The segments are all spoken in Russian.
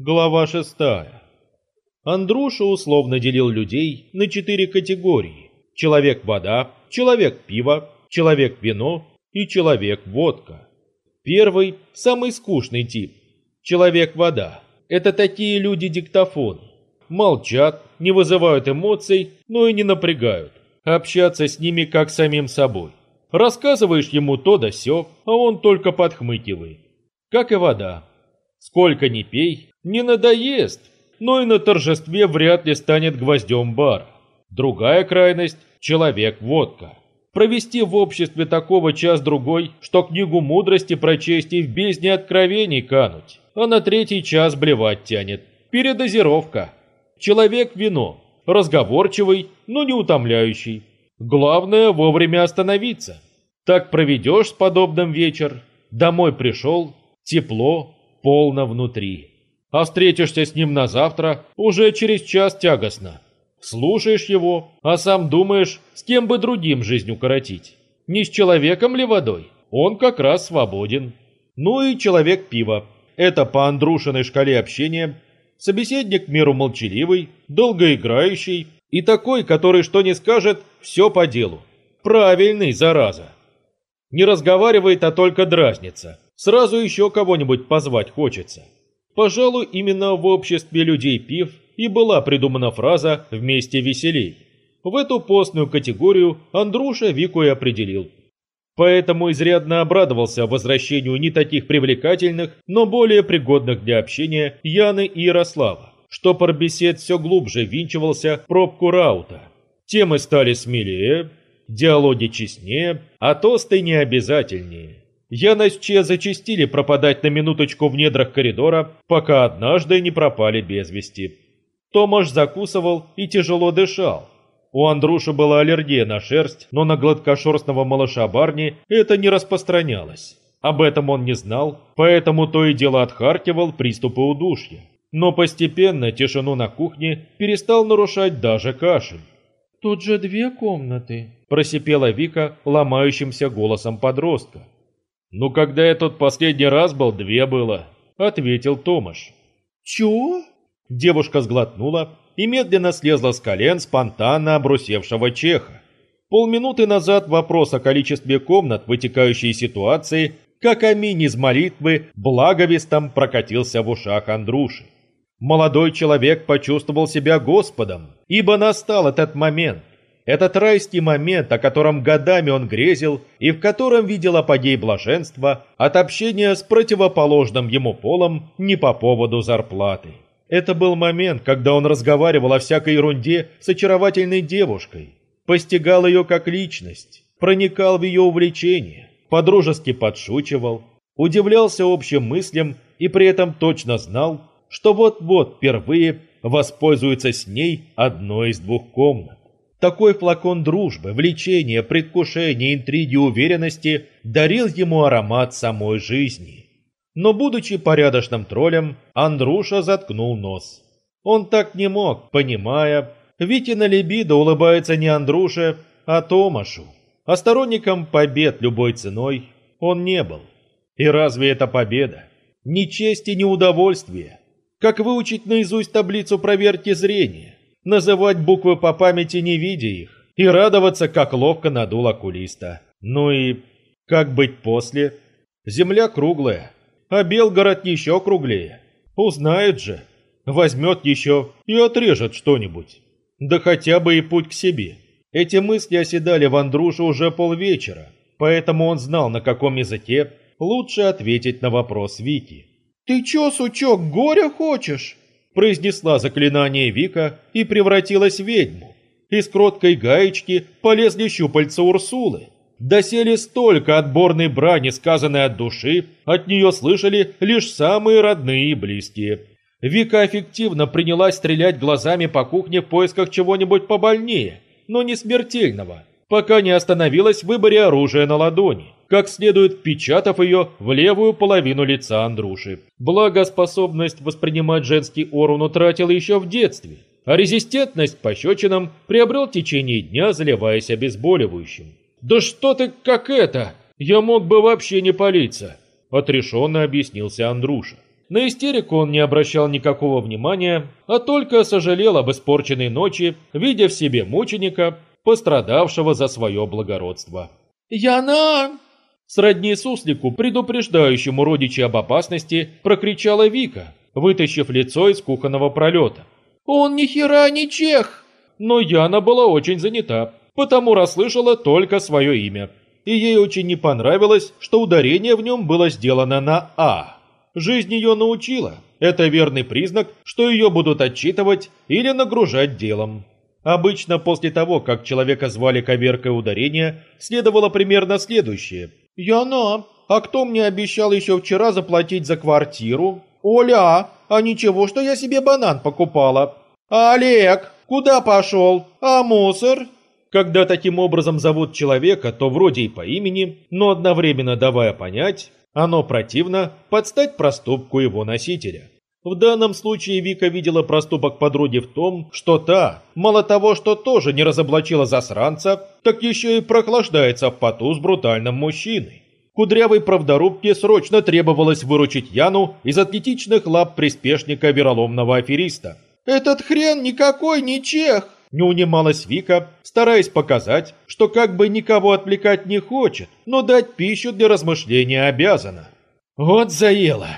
Глава шестая. Андруша условно делил людей на четыре категории. Человек-вода, человек-пиво, человек-вино и человек-водка. Первый – самый скучный тип. Человек-вода. Это такие люди-диктофон. Молчат, не вызывают эмоций, но и не напрягают. Общаться с ними как самим собой. Рассказываешь ему то да сё, а он только подхмыкивает. Как и вода. Сколько ни пей, не надоест, но и на торжестве вряд ли станет гвоздем бара. Другая крайность – человек-водка. Провести в обществе такого час-другой, что книгу мудрости прочесть и в бездне откровений кануть, а на третий час блевать тянет. Передозировка. Человек-вино. Разговорчивый, но не утомляющий. Главное вовремя остановиться. Так проведешь с подобным вечер. Домой пришел, тепло, полно внутри. А встретишься с ним на завтра уже через час тягостно. Слушаешь его, а сам думаешь, с кем бы другим жизнь укоротить. Не с человеком ли водой? Он как раз свободен. Ну и человек пива. Это по Андрушиной шкале общения. Собеседник меру молчаливый, долгоиграющий и такой, который что не скажет, все по делу. Правильный, зараза. Не разговаривает, а только дразнится. Сразу еще кого-нибудь позвать хочется. Пожалуй, именно в обществе людей пив и была придумана фраза «вместе веселей». В эту постную категорию Андруша Вику и определил. Поэтому изрядно обрадовался возвращению не таких привлекательных, но более пригодных для общения Яны и Ярослава. Штопор бесед все глубже винчивался в пробку раута. Темы стали смелее, диалоги честнее, а тосты необязательнее. Яна с Че зачастили пропадать на минуточку в недрах коридора, пока однажды не пропали без вести. Томаш закусывал и тяжело дышал. У Андруши была аллергия на шерсть, но на гладкошерстного малыша Барни это не распространялось. Об этом он не знал, поэтому то и дело отхаркивал приступы удушья. Но постепенно тишину на кухне перестал нарушать даже кашель. «Тут же две комнаты», – просипела Вика ломающимся голосом подростка. «Ну, когда я тут последний раз был, две было», — ответил Томаш. «Чего?» Девушка сглотнула и медленно слезла с колен спонтанно обрусевшего чеха. Полминуты назад вопрос о количестве комнат, вытекающей ситуации, как аминь из молитвы, благовестом прокатился в ушах Андруши. Молодой человек почувствовал себя Господом, ибо настал этот момент. Этот райский момент, о котором годами он грезил и в котором видел апогей блаженства от общения с противоположным ему полом не по поводу зарплаты. Это был момент, когда он разговаривал о всякой ерунде с очаровательной девушкой, постигал ее как личность, проникал в ее увлечения, подружески подшучивал, удивлялся общим мыслям и при этом точно знал, что вот-вот впервые воспользуется с ней одной из двух комнат. Такой флакон дружбы, влечения, предвкушения, интриги, уверенности дарил ему аромат самой жизни. Но будучи порядочным троллем, Андруша заткнул нос. Он так не мог, понимая, ведь и на либидо улыбается не Андруше, а Томашу. А сторонником побед любой ценой он не был. И разве это победа? Ни чести, ни удовольствия. Как выучить наизусть таблицу проверки зрения? Называть буквы по памяти, не видя их, и радоваться, как ловко надул окулиста. Ну и как быть после? Земля круглая, а Белгород еще круглее. Узнает же, возьмет еще и отрежет что-нибудь. Да хотя бы и путь к себе. Эти мысли оседали в Андруше уже полвечера, поэтому он знал, на каком языке лучше ответить на вопрос Вики. «Ты чё, сучок, горя хочешь?» Произнесла заклинание Вика и превратилась в ведьму. Из кроткой гаечки полезли щупальца Урсулы. Досели столько отборной брани, сказанной от души, от нее слышали лишь самые родные и близкие. Вика эффективно принялась стрелять глазами по кухне в поисках чего-нибудь побольнее, но не смертельного, пока не остановилась в выборе оружия на ладони как следует впечатав ее в левую половину лица Андруши. Благо, способность воспринимать женский орун утратил еще в детстве, а резистентность пощечинам приобрел в течение дня, заливаясь обезболивающим. «Да что ты как это? Я мог бы вообще не палиться!» – отрешенно объяснился Андруша. На истерику он не обращал никакого внимания, а только сожалел об испорченной ночи, видя в себе мученика, пострадавшего за свое благородство. «Яна!» Сродни суслику, предупреждающему родичей об опасности, прокричала Вика, вытащив лицо из кухонного пролета. «Он ни хера не чех!» Но Яна была очень занята, потому расслышала только свое имя. И ей очень не понравилось, что ударение в нем было сделано на «а». Жизнь ее научила. Это верный признак, что ее будут отчитывать или нагружать делом. Обычно после того, как человека звали коверкой ударения, следовало примерно следующее. «Яна, а кто мне обещал еще вчера заплатить за квартиру? Оля, а ничего, что я себе банан покупала? Олег, куда пошел? А мусор?» Когда таким образом зовут человека, то вроде и по имени, но одновременно давая понять, оно противно подстать проступку его носителя. В данном случае Вика видела проступок подруги в том, что та, мало того, что тоже не разоблачила засранца, так еще и прохлаждается в поту с брутальным мужчиной. Кудрявой правдорубке срочно требовалось выручить Яну из атлетичных лап приспешника вероломного афериста. «Этот хрен никакой не чех!» Не унималась Вика, стараясь показать, что как бы никого отвлекать не хочет, но дать пищу для размышления обязана. «Вот заело!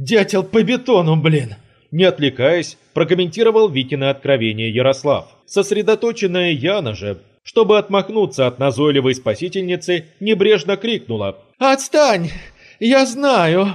Дятел по бетону, блин!» Не отвлекаясь, прокомментировал Викины откровение Ярослав. Сосредоточенная Яна же, чтобы отмахнуться от назойливой спасительницы, небрежно крикнула «Отстань! Я знаю!»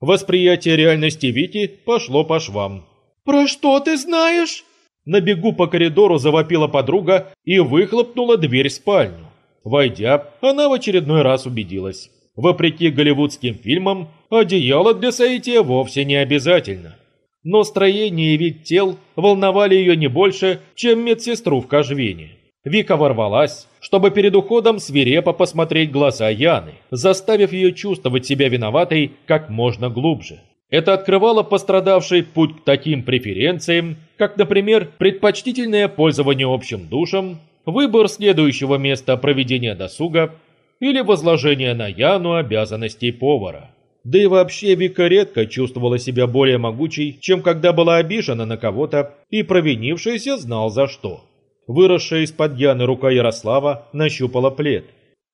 Восприятие реальности Вики пошло по швам. «Про что ты знаешь?» На бегу по коридору завопила подруга и выхлопнула дверь в спальню. Войдя, она в очередной раз убедилась. Вопреки голливудским фильмам, одеяло для соития вовсе не обязательно. Но строение и вид тел волновали ее не больше, чем медсестру в кожвене. Вика ворвалась, чтобы перед уходом свирепо посмотреть глаза Яны, заставив ее чувствовать себя виноватой как можно глубже. Это открывало пострадавший путь к таким преференциям, как, например, предпочтительное пользование общим душем, выбор следующего места проведения досуга или возложение на Яну обязанностей повара. Да и вообще Вика редко чувствовала себя более могучей, чем когда была обижена на кого-то и провинившийся знал за что. Выросшая из-под Яны рука Ярослава нащупала плед.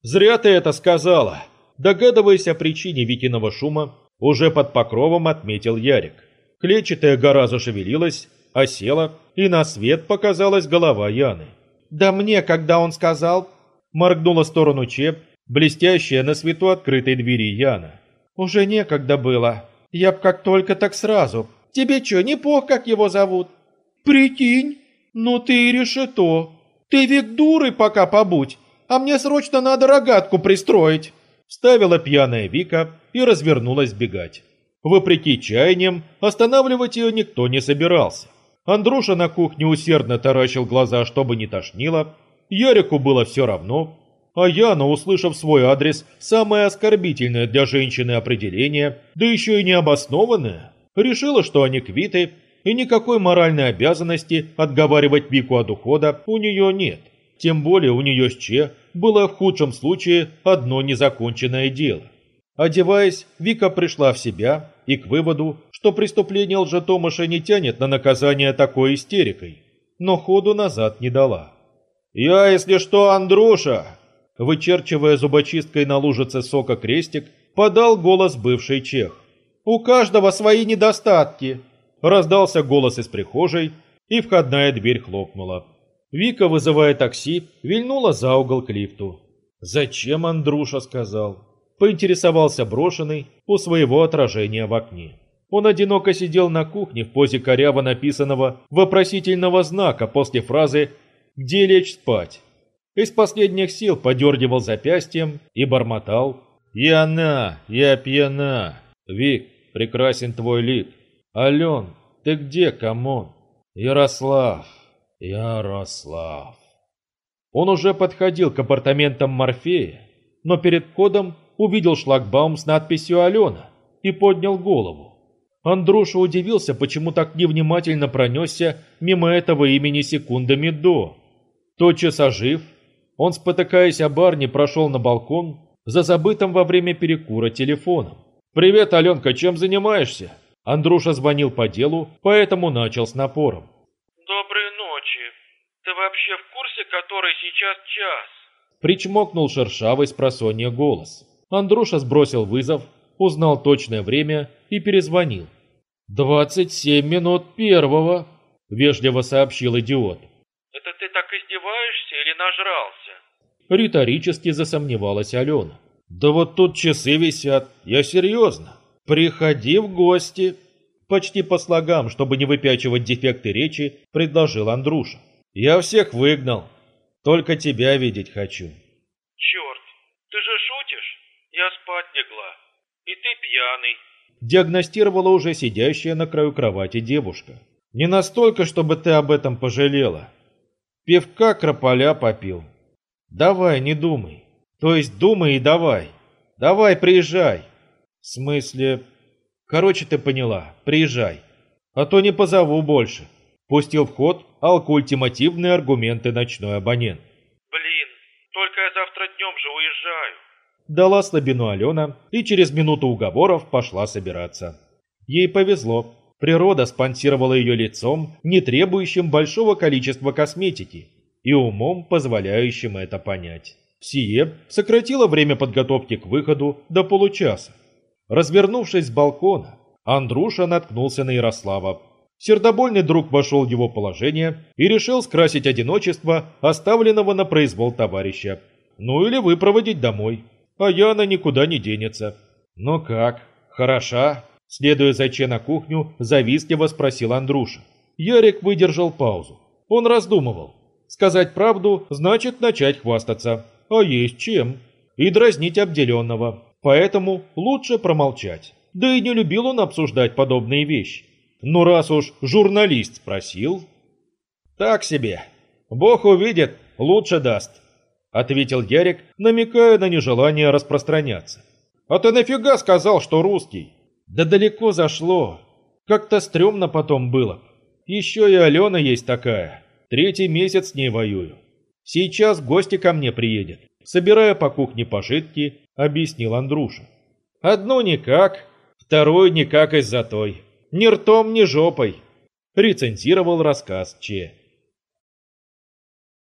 «Зря ты это сказала!» Догадываясь о причине Викиного шума, уже под покровом отметил Ярик. Клетчатая гора зашевелилась, осела, и на свет показалась голова Яны. «Да мне, когда он сказал...» Моргнула в сторону Чеп, блестящая на свету открытой двери Яна. «Уже некогда было. Я б как только так сразу. Тебе чё, не пох, как его зовут?» «Прикинь, ну ты и решето. Ты век дуры пока побудь, а мне срочно надо рогатку пристроить». Ставила пьяная Вика и развернулась бегать. Вопреки чаяниям, останавливать ее никто не собирался. Андруша на кухне усердно таращил глаза, чтобы не тошнило. Ярику было все равно. А Яна, услышав свой адрес, самое оскорбительное для женщины определение, да еще и необоснованное, решила, что они квиты, и никакой моральной обязанности отговаривать Вику от ухода у нее нет. Тем более у нее с Че было в худшем случае одно незаконченное дело. Одеваясь, Вика пришла в себя и к выводу, что преступление лжетомыша не тянет на наказание такой истерикой, но ходу назад не дала. «Я, если что, Андруша!» Вычерчивая зубочисткой на лужице сока крестик, подал голос бывший чех. «У каждого свои недостатки!» Раздался голос из прихожей, и входная дверь хлопнула. Вика, вызывая такси, вильнула за угол к лифту. «Зачем Андруша?» сказал. Поинтересовался брошенный у своего отражения в окне. Он одиноко сидел на кухне в позе коряво написанного вопросительного знака после фразы «Где лечь спать?». Из последних сил подергивал запястьем и бормотал «Яна, я пьяна! Вик, прекрасен твой лик! Ален, ты где, come on? Ярослав!» Ярослав. Он уже подходил к апартаментам Морфея, но перед входом увидел шлагбаум с надписью «Алена» и поднял голову. Андруша удивился, почему так невнимательно пронесся мимо этого имени секундами до. Тотчас ожив, он, спотыкаясь о барне, прошел на балкон за забытым во время перекура телефоном. «Привет, Аленка, чем занимаешься?» Андруша звонил по делу, поэтому начал с напором. «Доброй ночи. Ты вообще в курсе, который сейчас час?» Причмокнул шершавый с просонья голос. Андруша сбросил вызов, узнал точное время и перезвонил. «Двадцать семь минут первого», — вежливо сообщил идиот. «Это ты так издеваешься или нажрался?» Риторически засомневалась Алена. «Да вот тут часы висят, я серьезно. Приходи в гости». Почти по слогам, чтобы не выпячивать дефекты речи, предложил Андруша. «Я всех выгнал. Только тебя видеть хочу». «Черт, ты же шутишь? Я спать легла. И ты пьяный». Диагностировала уже сидящая на краю кровати девушка. «Не настолько, чтобы ты об этом пожалела. Пивка крополя попил. Давай, не думай. То есть думай и давай. Давай, приезжай. В смысле... Короче, ты поняла. Приезжай. А то не позову больше. Пустил в ход алкультимативные аргументы ночной абонент. Блин, только я завтра днем же уезжаю. Дала слабину Алена и через минуту уговоров пошла собираться. Ей повезло. Природа спонсировала ее лицом, не требующим большого количества косметики, и умом, позволяющим это понять. Сие сократило время подготовки к выходу до получаса. Развернувшись с балкона, Андруша наткнулся на Ярослава. Сердобольный друг вошел в его положение и решил скрасить одиночество, оставленного на произвол товарища. Ну или выпроводить домой. А Яна никуда не денется. «Ну как, хороша?» Следуя за Че на кухню, завистливо спросил Андруша. Ярик выдержал паузу. Он раздумывал. Сказать правду значит начать хвастаться. А есть чем. И дразнить обделенного. Поэтому лучше промолчать. Да и не любил он обсуждать подобные вещи. Но раз уж журналист спросил... Так себе. Бог увидит, лучше даст. Ответил Ярик, намекая на нежелание распространяться. А ты нафига сказал, что русский? Да далеко зашло. Как-то стрёмно потом было. Еще и Алена есть такая. Третий месяц с ней воюю. Сейчас гости ко мне приедет. Собирая по кухне пожитки, объяснил Андруша. Одно никак, второй никак из-за той. Ни ртом, ни жопой. Рецензировал рассказ Че.